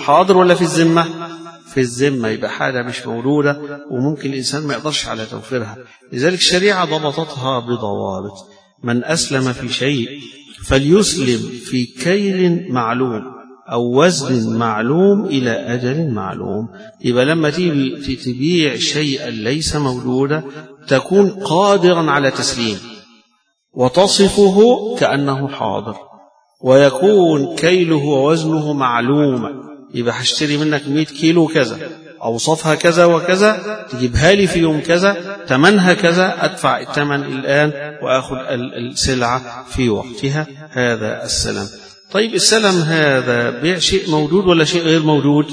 حاضر ولا في الذمة في الذمة يبقى حاجة مش موجودة وممكن الإنسان ما يقدرش على توفيرها. لذلك الشريعة ضبطتها بضوابط. من أسلم في شيء فليسلم في كيل معلوم أو وزن معلوم إلى أجل معلوم. يبقى لما تيجي تبيع شيئا ليس موجودا تكون قادرا على تسليم وتصفه كأنه حاضر. ويكون كيله ووزنه معلوما يبقى هشتري منك 100 كيلو كذا أوصفها كذا وكذا تجيبها لي في يوم كذا تمنها كذا أدفع الثمن الآن وأخذ السلعة في وقتها. هذا السلام. طيب السلم هذا بيع شيء موجود ولا شيء غير موجود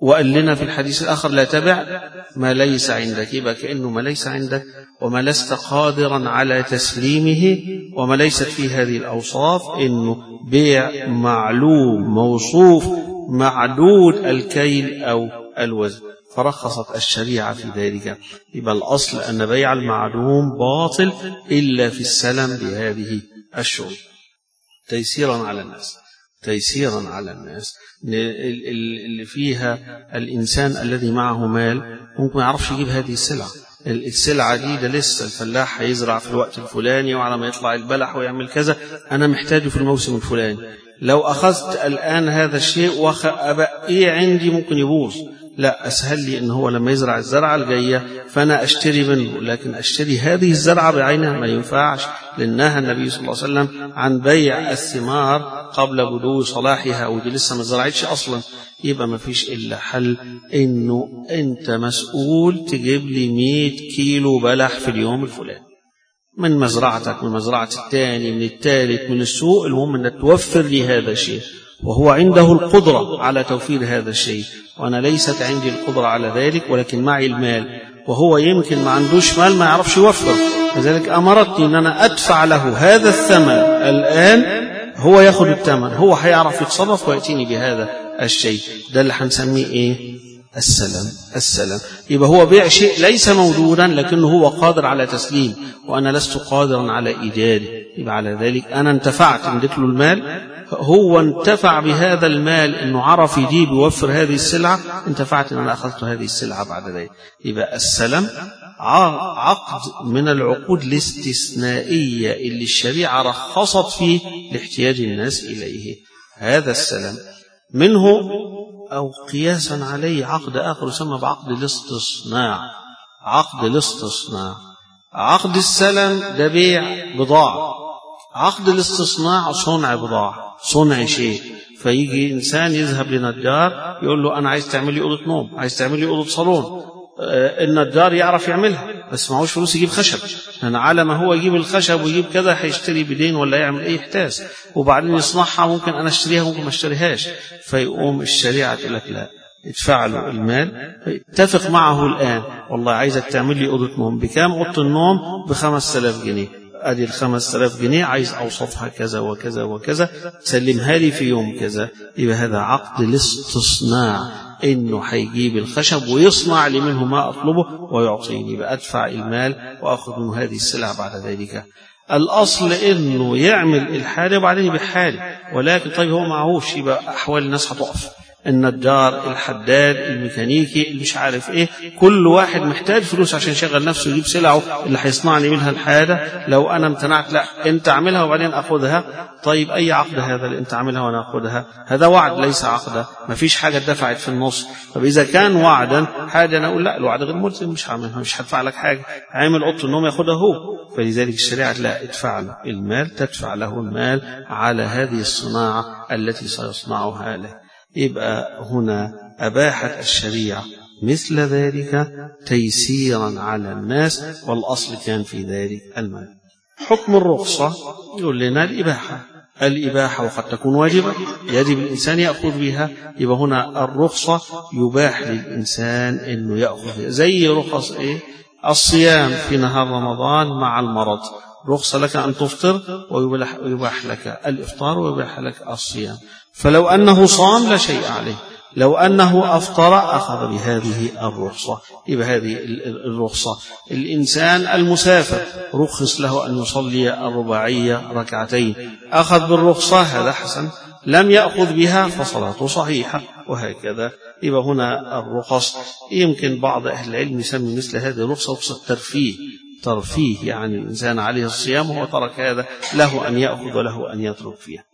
وقال لنا في الحديث الآخر لا تبع ما ليس عندك. يبقى كأنه ما ليس عندك وما لست قادرا على تسليمه وما ليست فيه هذه الأوصاف. إنه بيع معلوم موصوف معدود الكيل أو الوزن. فرخصت الشريعة في ذلك. يبقى الأصل أن بيع المعلوم باطل إلا في السلم بهذه الشروط تيسيرا على الناس. تيسيرا على الناس اللي فيها الإنسان الذي معه مال ممكن يعرفش يجيب هذه السلعة. السلعة دي ده لسه الفلاح هيزرع في الوقت الفلاني وعلى ما يطلع البلح ويعمل كذا أنا محتاجه في الموسم الفلاني. لو أخذت الآن هذا الشيء وأبقيه عندي ممكن يبوظ؟ لا أسهل لي إن هو لما يزرع الزرعة الجاية فأنا أشتري منه لكن أشتري هذه الزرعة بعينها ما ينفعش. لأنها النبي صلى الله عليه وسلم عن بيع الثمار قبل بدو صلاحها ودي لسه ما زرعتش أصلا. يبقى ما فيش إلا حل إنه أنت مسؤول تجيب لي 100 كيلو بلح في اليوم الفلاني. من مزرعتك من مزرعة الثاني من الثالث من السوق المهم أنك توفر لي هذا الشيء. وهو عنده القدرة على توفير هذا الشيء وأنا ليست عندي القدرة على ذلك ولكن معي المال وهو يمكن ما عندوش مال ما يعرفش يوفر لذلك أمرتني أن أنا أدفع له هذا الثمن. الآن هو يأخذ الثمن هو هيعرف يتصرف ويأتيني بهذا الشيء. ده اللي هنسميه إيه؟ السلام السلام يبقى هو بيع شيء ليس موجودا لكنه هو قادر على تسليم وأنا لست قادرا على إيجاده يبقى على ذلك أنا انتفعت اديت له المال هو انتفع بهذا المال إنه عرف يجيب ويوفر هذه السلعة انتفعت إن أنا أخذت هذه السلعة بعد ذلك. يبقى السلم عقد من العقود الاستثنائية اللي الشريعة رخصت فيه لاحتياج الناس إليه. هذا السلم منه أو قياسا عليه عقد آخر يسمى بعقد الاستصناع عقد الاستصناع عقد السلم ده بيع بضاعة. عقد الاستصناع صنع بضاعة. صنع شيء. فيجي إنسان يذهب لنجار يقول له أنا عايز تعمل لي أوضة نوم عايز تعمل لي أوضة صالون. النجار يعرف يعملها بس معهوش فلوس يجيب خشب. لأن على ما هو يجيب الخشب ويجيب كذا هيشتري بدين ولا يعمل أي احتاس وبعدين يصنعها ممكن أنا أشتريها ممكن ما أشتريهاش. فيقوم الشريعة تقول لك لا ادفع له المال. اتفق معه الآن والله عايزك تعمل لي أوضة نوم. بكام أوضة النوم؟ ب 5000 جنيه. ادي ال 5000 جنيه عايز أوصفها كذا وكذا وكذا تسلمها لي في يوم كذا. يبقى هذا عقد الاستصناع إنه هيجيب الخشب ويصنع لي منه ما أطلبه ويعطيني. يبقى أدفع المال وأخذ منه هذه السلعة بعد ذلك. الأصل إنه يعمل الحاجة وبعدين يبيعها لي ولكن طيب هو معهوش يبقى أحوال الناس هتقف. النجار الحداد الميكانيكي مش عارف إيه. كل واحد محتاج فلوس عشان يشغل نفسه يجيب سلعة اللي هيصنع لي منها الحاجة. لو أنا امتنعت لا أنت اعملها وبعدين اخذها طيب أي عقد هذا اللي أنت عاملها وأنا اخذها هذا وعد ليس عقدا. ما فيش حاجة اتدفعت في النص. طب إذا كان وعدا حاجة أنا أقول لا الوعد غير ملزم. مش هعملها مش هدفع لك حاجة. عامل أوضة النوم ياخدها هو. فلذلك الشريعة لا ادفع له المال تدفع له المال على هذه الصناعة التي سيصنعها له يبقى هنا أباحت الشريعة مثل ذلك تيسيرا على الناس والأصل كان في ذلك المال. حكم الرخصة يقول لنا الإباحة. الإباحة وقد تكون واجبة يجب الإنسان يأخذ بها. يبقى هنا الرخصة يباح للإنسان أنه يأخذ زي رخص إيه؟ الصيام في نهار رمضان مع المرض. رخصة لك أن تفطر ويباح لك الإفطار ويباح لك الصيام. فلو أنه صام لا شيء عليه. لو أنه أفطر أخذ بهذه الرخصة. يبقى هذه الرخصة. الإنسان المسافر رخص له أن يصلي الرباعية ركعتين. أخذ بالرخصة هذا حسن. لم يأخذ بها فصلاته صحيحة. وهكذا. يبقى هنا الرخص. يمكن بعض أهل العلم يسمي مثل هذه الرخصة رخصة ترفيه. ترفيه يعني الإنسان عليه الصيام وهو ترك هذا له أن يأخذ وله أن يترك فيها.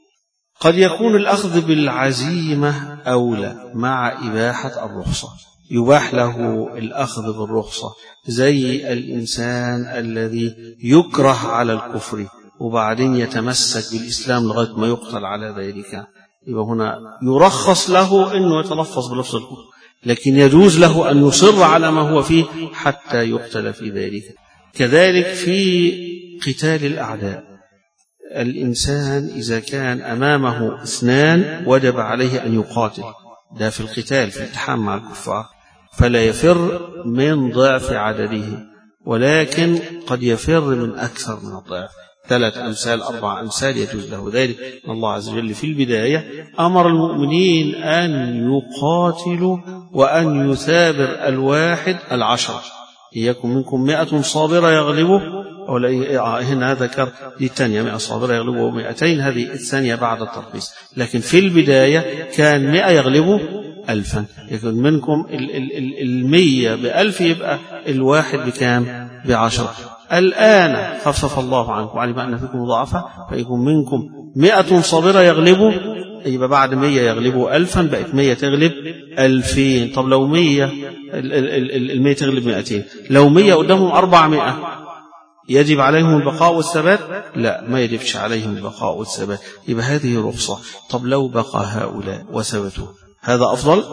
قد يكون الأخذ بالعزيمة أولى مع إباحة الرخصة. يباح له الأخذ بالرخصة زي الإنسان الذي يكره على الكفر وبعدين يتمسك بالإسلام لغاية ما يقتل على ذلك. يبقى هنا يرخص له أنه يتلفظ بلفظ الكفر لكن يجوز له أن يصر على ما هو فيه حتى يقتل في ذلك. كذلك في قتال الأعداء. الإنسان إذا كان أمامه اثنان وجب عليه أن يقاتل. ده في القتال في التحام مع الكفار. فلا يفر من ضعف عدده ولكن قد يفر من أكثر من الضعف. ثلاث أمثال أربع أمثال يجوز له ذلك. الله عز وجل في البداية أمر المؤمنين أن يقاتلوا وأن يثابر الواحد العشر. يكن منكم مئة صابرة يغلبه. هنا ذكر دي الثانية مئة صابرة يغلبه مئتين هذه الثانية بعد الترخيص. لكن في البداية كان مئة يغلبه ألفا. يكون منكم المية بألف يبقى الواحد بكام؟ بعشرة. الآن خفف الله عنكم. وعلم أن فيكم ضعفا فيكون منكم مئة صابرة يغلبوا يبقى بعد مية يغلبوا ألفا بقت مية تغلب ألفين. طب لو مية المية تغلب مئتين لو مية قدامهم أربعمائة. يجب عليهم البقاء والثبات؟ لا ما يجبش عليهم البقاء والثبات. يبقى هذه رخصة. طب لو بقى هؤلاء وثبتوا هذا أفضل؟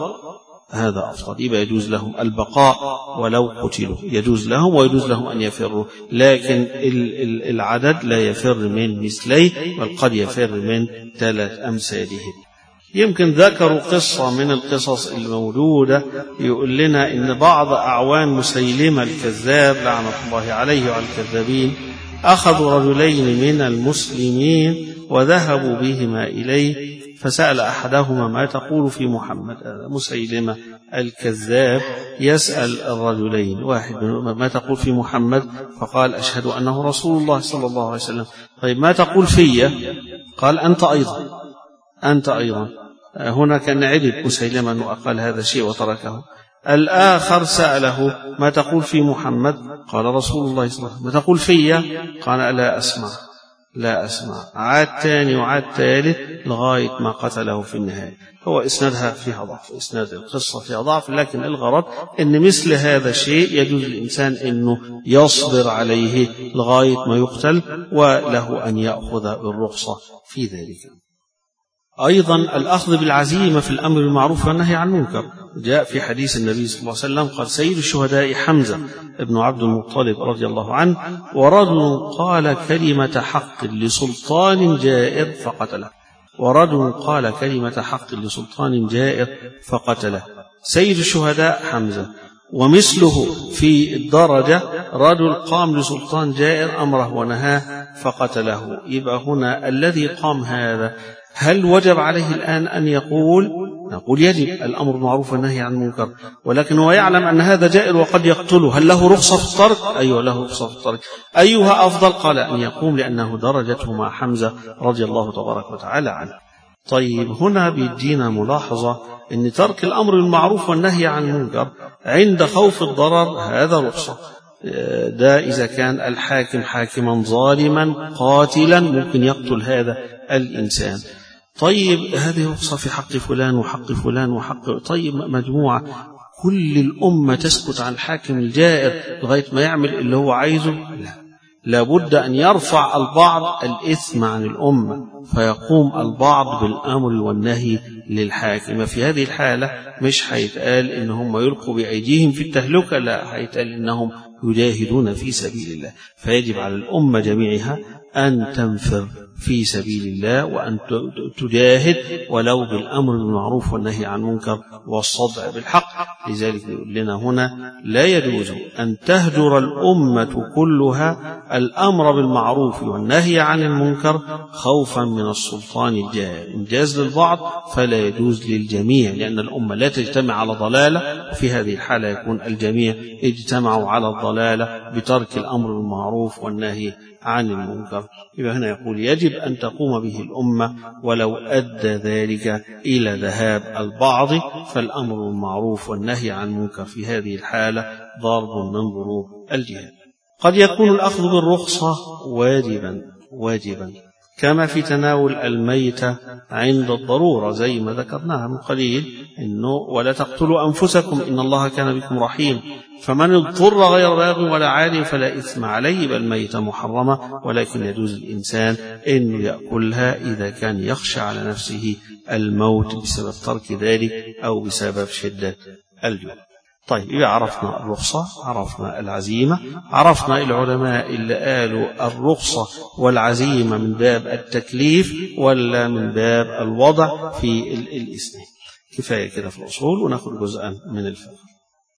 هذا أفضل. يبقى يجوز لهم البقاء ولو قتلوا. يجوز لهم ويجوز لهم أن يفروا. لكن العدد لا يفر من مثليه بل قد يفر من ثلاث أمثاله يمكن ذكروا قصة من القصص الموجودة يقول لنا إن بعض أعوان مسيلمة الكذاب لعنة الله عليه وعلى الكذابين أخذوا رجلين من المسلمين وذهبوا بهما إليه فسأل أحدهما ما تقول في محمد مسيلمة الكذاب؟ يسأل الرجلين واحد ما تقول في محمد؟ فقال أشهد أنه رسول الله صلى الله عليه وسلم. طيب ما تقول في قال أنت أيضا. أنت أيضا. هنا كان عدد مسيلمة أنه أقال هذا الشيء وتركه. الآخر سأله ما تقول في محمد؟ قال رسول الله صلى الله عليه وسلم ما تقول في؟ قال لا أسمع لا أسمع. عاد ثاني وعاد ثالث لغاية ما قتله في النهاية. هو إسنادها فيها ضعف إسناد القصة فيها ضعف لكن الغرض أن مثل هذا الشيء يجوز للإنسان أنه يصبر عليه لغاية ما يقتل وله أن يأخذ بالرخصة في ذلك. أيضا الأخذ بالعزيمة في الأمر بالمعروف والنهي عن المنكر. جاء في حديث النبي صلى الله عليه وسلم قال سيد الشهداء حمزة ابن عبد المطلب رضي الله عنه ورجل قال كلمة حق لسلطان جائر فقتله. ورجل قال كلمة حق لسلطان جائر فقتله. سيد الشهداء حمزة. ومثله في الدرجة رجل قام لسلطان جائر أمره ونهاه فقتله. يبقى هنا الذي قام هذا هل وجب عليه الآن أن يقول؟ نقول يجب الأمر بالمعروف والنهي عن المنكر ولكن هو يعلم أن هذا جائر وقد يقتله. هل له رخصة في الترك؟ أيوة له رخصة في الترك. أيها أفضل قال أن يقوم لأنه درجته مع حمزة رضي الله تبارك وتعالى عنه. طيب هنا بيدينا ملاحظة أن ترك الأمر بالمعروف والنهي عن المنكر عند خوف الضرر هذا رخصة. ده إذا كان الحاكم حاكما ظالما قاتلا ممكن يقتل هذا الإنسان. طيب هذه رخصة في حق فلان وحق فلان وحق طيب مجموعة. كل الأمة تسكت عن الحاكم الجائر لغاية ما يعمل اللي هو عايزه؟ لا. لابد أن يرفع البعض الإثم عن الأمة فيقوم البعض بالأمر والنهي للحاكم. في هذه الحالة مش هيتقال إن هم يلقوا بأيديهم في التهلكة لا هيتقال إنهم يجاهدون في سبيل الله. فيجب على الأمة جميعها أن تنفر. في سبيل الله وأن تجاهد ولو بالأمر بالمعروف والنهي عن المنكر والصدع بالحق. لذلك يقول لنا هنا لا يجوز أن تهجر الأمة كلها الأمر بالمعروف والنهي عن المنكر خوفا من السلطان الجائر إن جاز للبعض فلا يجوز للجميع لأن الأمة لا تجتمع على ضلالة وفي هذه الحالة يكون الجميع اجتمعوا على الضلالة بترك الأمر بالمعروف والنهي عن المنكر. يبقى هنا يقول يجب أن تقوم به الأمة ولو أدى ذلك إلى ذهاب البعض فالأمر بالمعروف والنهي عن المنكر في هذه الحالة ضرب من ضروب الجهاد. قد يكون الأخذ بالرخصة واجبا واجبا كما في تناول الميتة عند الضرورة زي ما ذكرناها من قليل إنه ولا تقتلوا أنفسكم إن الله كان بكم رحيم. فمن اضطر غير باغ ولا عاد فلا إثم عليه بل ميتة محرمة ولكن يجوز الإنسان أن يأكلها إذا كان يخشى على نفسه الموت بسبب ترك ذلك أو بسبب شدة الجوع. طيب إذا عرفنا الرخصة عرفنا العزيمة عرفنا العلماء اللي قالوا الرخصة والعزيمة من باب التكليف ولا من باب الوضع في الإسلام. كفاية كده في الأصول وناخد جزءا من الفقه.